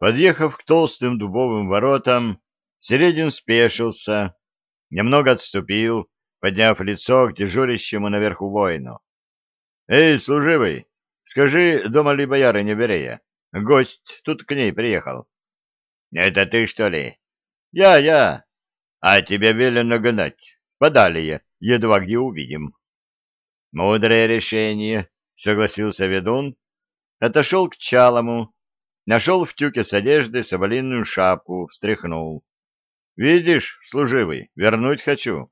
Подъехав к толстым дубовым воротам, Середин спешился, немного отступил, подняв лицо к дежурящему наверху воину. — Эй, служивый, скажи, дома ли боярыня Берея? Гость тут к ней приехал. — Это ты, что ли? — Я, я. А тебе велено гнать. Подалее, едва где увидим. — Мудрое решение, — согласился ведун, отошел к чалому, Нашел в тюке с одеждой соболиную шапку, встряхнул. «Видишь, служивый, вернуть хочу».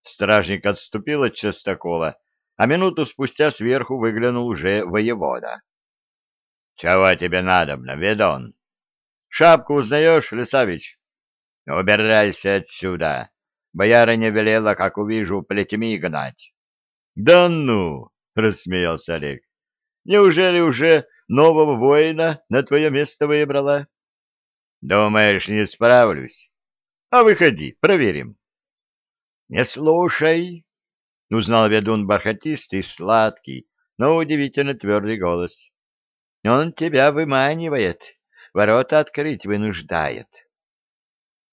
Стражник отступил от частокола, а минуту спустя сверху выглянул уже воевода. «Чего тебе надобно, ведон? Шапку узнаешь, Лисавич? Убирайся отсюда. Боярыня велела, как увижу, плетьми гнать». «Да ну!» — рассмеялся Олег. «Неужели уже нового воина на твое место выбрала. Думаешь, не справлюсь? А выходи, проверим. Не слушай, узнал ведун бархатистый, сладкий, но удивительно твердый голос. Он тебя выманивает, ворота открыть вынуждает.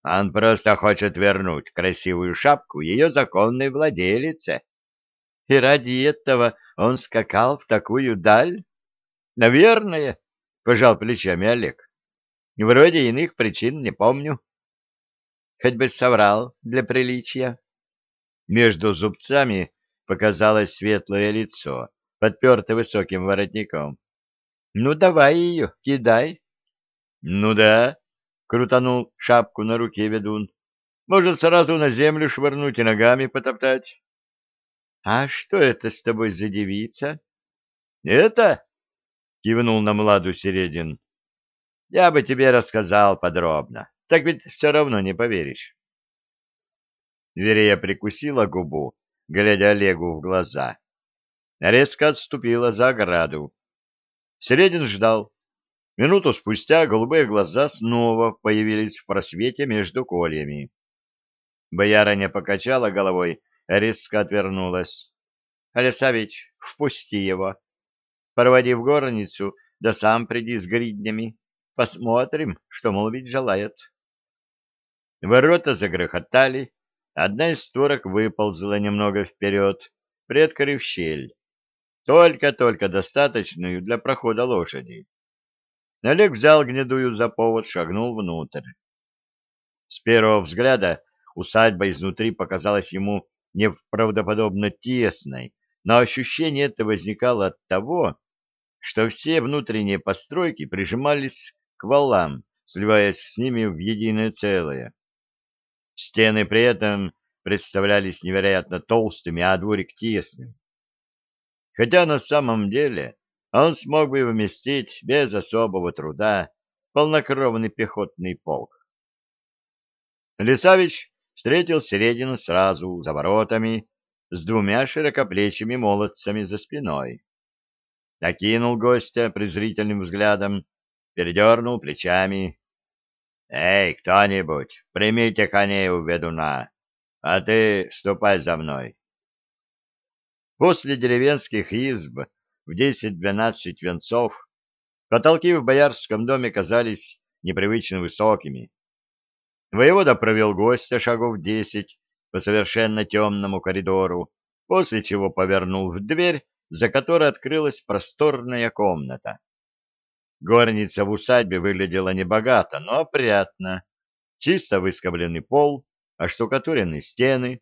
Он просто хочет вернуть красивую шапку ее законной владелице. И ради этого он скакал в такую даль? Наверное, пожал плечами Олег. Вроде иных причин не помню. Хоть бы соврал для приличия. Между зубцами показалось светлое лицо, подпертое высоким воротником. Ну, давай ее, кидай. Ну да, крутанул шапку на руке ведун. Может, сразу на землю швырнуть и ногами потоптать. А что это с тобой за девица? Это — кивнул на Младу Середин. — Я бы тебе рассказал подробно, так ведь все равно не поверишь. Верея прикусила губу, глядя Олегу в глаза. Резко отступила за ограду. Середин ждал. Минуту спустя голубые глаза снова появились в просвете между кольями. Боярыня покачала головой, резко отвернулась. — Алексавич, впусти его. Проводи в горницу, да сам приди с гриднями. Посмотрим, что молвить желает. Ворота загрохотали, одна из створок выползла немного вперед, приоткрыв щель. Только-только достаточную для прохода лошади. Олег взял гнедую за повод, шагнул внутрь. С первого взгляда усадьба изнутри показалась ему неправдоподобно тесной, но ощущение это возникало от того, что все внутренние постройки прижимались к валам, сливаясь с ними в единое целое. Стены при этом представлялись невероятно толстыми, а дворик тесным. Хотя на самом деле он смог бы вместить без особого труда полнокровный пехотный полк. Лисавич встретил Середину сразу за воротами с двумя широкоплечими молодцами за спиной окинул гостя презрительным взглядом, передернул плечами. — Эй, кто-нибудь, примите коней у ведуна, а ты ступай за мной. После деревенских изб в десять-двенадцать венцов потолки в боярском доме казались непривычно высокими. Воевода провел гостя шагов десять по совершенно темному коридору, после чего повернул в дверь за которой открылась просторная комната. Горница в усадьбе выглядела небогато, но опрятно. Чисто выскобленный пол, оштукатуренные стены,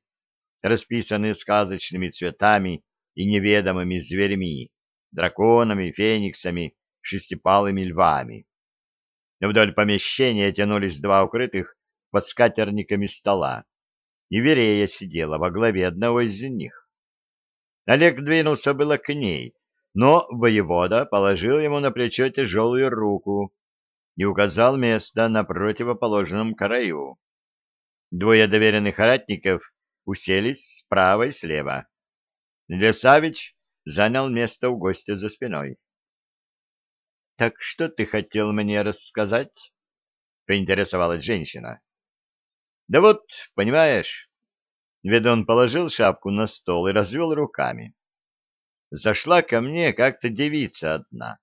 расписанные сказочными цветами и неведомыми зверьми, драконами, фениксами, шестипалыми львами. Вдоль помещения тянулись два укрытых под скатерниками стола, и Верея сидела во главе одного из них. Олег двинулся было к ней, но воевода положил ему на плечо тяжелую руку и указал место на противоположном краю. Двое доверенных ратников уселись справа и слева. Лесавич занял место у гостя за спиной. — Так что ты хотел мне рассказать? — поинтересовалась женщина. — Да вот, понимаешь, Ведун положил шапку на стол и развел руками. Зашла ко мне как-то девица одна.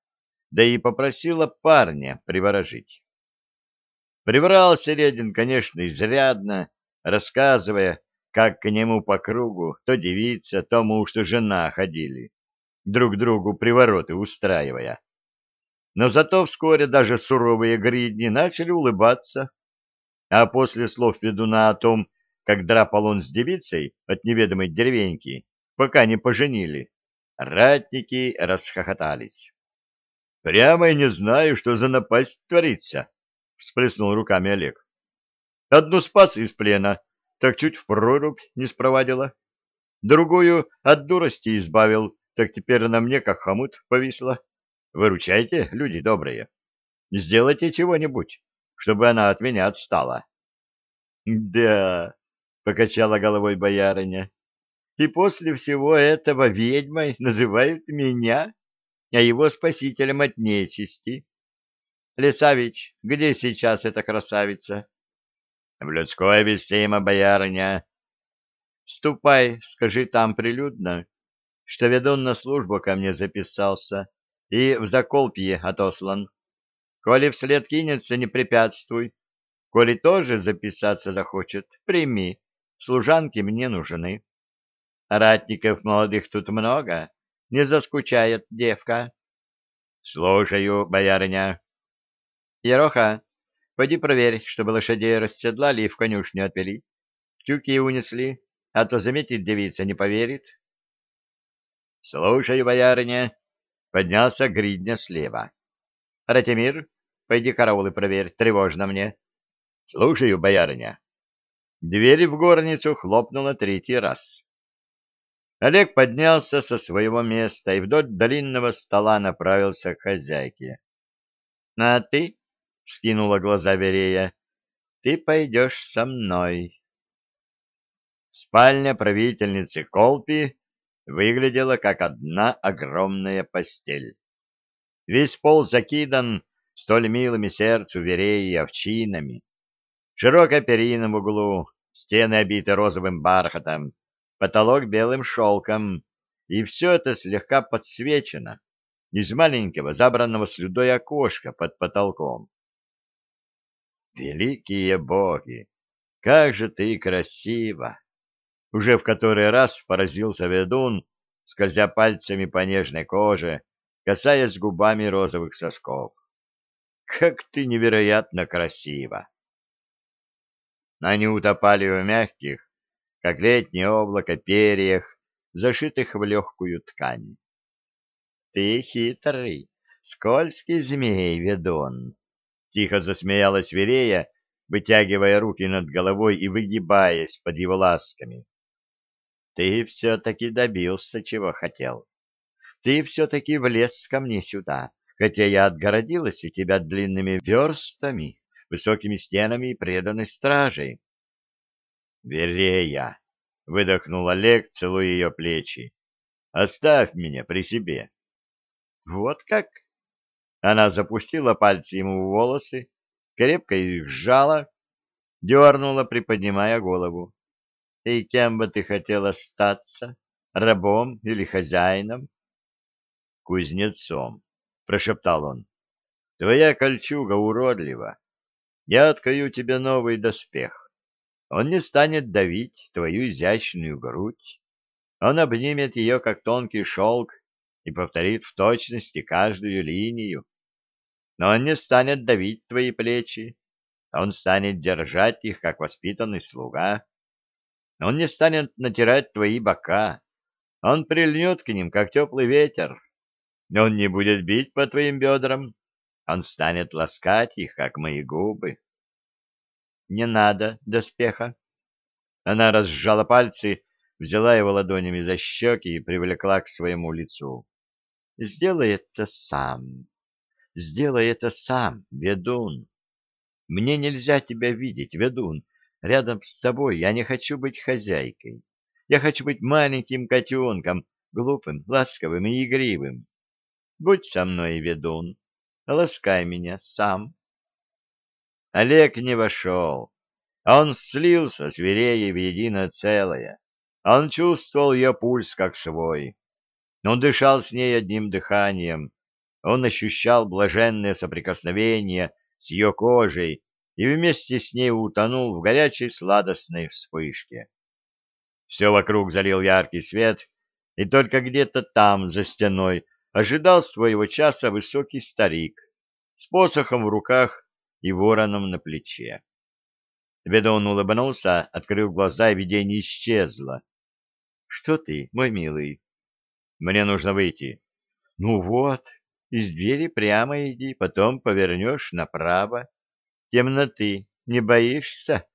да и попросила парня приворожить. Приврал Середин, конечно, изрядно, рассказывая, как к нему по кругу то девица, то муж, то жена ходили, друг другу привороты устраивая. Но зато вскоре даже суровые гридни начали улыбаться, а после слов ведуна о том, как драпал он с девицей от неведомой деревеньки, пока не поженили, ратники расхохотались. — Прямо и не знаю, что за напасть творится, — всплеснул руками Олег. — Одну спас из плена, так чуть в прорубь не спровадила. Другую от дурости избавил, так теперь на мне как хомут повисла. Выручайте, люди добрые. Сделайте чего-нибудь, чтобы она от меня отстала. — Да, — покачала головой боярыня, — и после всего этого ведьмой называют меня, а его спасителем от нечисти. Лесавич, где сейчас эта красавица? В людской весема, боярыня. Ступай, скажи там прилюдно, что ведун на службу ко мне записался и в заколпье отослан. Коли вслед кинется, не препятствуй. Коли тоже записаться захочет, прими. Служанки мне нужны. Ратников молодых тут много, не заскучает девка. Слушаю, боярыня. Ероха, Пойди проверь, чтобы лошадей расседлали и в конюшню отвели. Тюки унесли, а то заметит девица, не поверит. — Слушай, боярыня, — поднялся гридня слева. — Ратимир, пойди караулы проверь, тревожно мне. — Слушаю, боярыня. Дверь в горницу хлопнула третий раз. Олег поднялся со своего места и вдоль длинного стола направился к хозяйке. — А ты? — вскинула глаза Верея. — Ты пойдешь со мной. Спальня правительницы Колпи выглядела как одна огромная постель. Весь пол закидан столь милыми сердцу Вереи овчинами. Широкая перина в углу, стены обиты розовым бархатом, потолок белым шелком, и все это слегка подсвечено из маленького забранного слюдой окошка под потолком. Великие боги! Как же ты красива! Уже в который раз поразился ведун, скользя пальцами по нежной коже, касаясь губами розовых сосков. Как ты невероятно красива! Они утопали в мягких, как летнее облако, перьях, зашитых в легкую ткань. Ты хитрый, скользкий змей, ведун. Тихо засмеялась Верея, вытягивая руки над головой и выгибаясь под его ласками. Ты все-таки добился, чего хотел. Ты все-таки влез ко мне сюда, хотя я отгородилась от тебя длинными верстами, высокими стенами и преданной стражей. Верея, выдохнул Олег, целуя ее плечи. Оставь меня при себе. Вот как? Она запустила пальцы ему в волосы, крепко их сжала, дернула, приподнимая голову. — И кем бы ты хотел остаться? Рабом или хозяином? — Кузнецом, — прошептал он. — Твоя кольчуга уродлива. Я откаю тебе новый доспех. Он не станет давить твою изящную грудь. Он обнимет ее, как тонкий шелк, и повторит в точности каждую линию но он не станет давить твои плечи, он станет держать их, как воспитанный слуга. Он не станет натирать твои бока, он прильнет к ним, как теплый ветер. Он не будет бить по твоим бедрам, он станет ласкать их, как мои губы. Не надо доспеха. Она разжала пальцы, взяла его ладонями за щеки и привлекла к своему лицу. Сделай это сам. Сделай это сам, ведун. Мне нельзя тебя видеть, ведун. Рядом с тобой я не хочу быть хозяйкой. Я хочу быть маленьким котенком, глупым, ласковым и игривым. Будь со мной, ведун. Ласкай меня сам. Олег не вошел. Он слился с Вереей в единое целое. Он чувствовал ее пульс как свой. Он дышал с ней одним дыханием, он ощущал блаженное соприкосновение с ее кожей и вместе с ней утонул в горячей сладостной вспышке. Все вокруг залил яркий свет, и только где-то там, за стеной, ожидал своего часа высокий старик с посохом в руках и вороном на плече. Ведун улыбнулся, открыв глаза, и видение исчезло. — Что ты, мой милый? — Мне нужно выйти. — Ну вот, из двери прямо иди, потом повернешь направо. Темноты не боишься?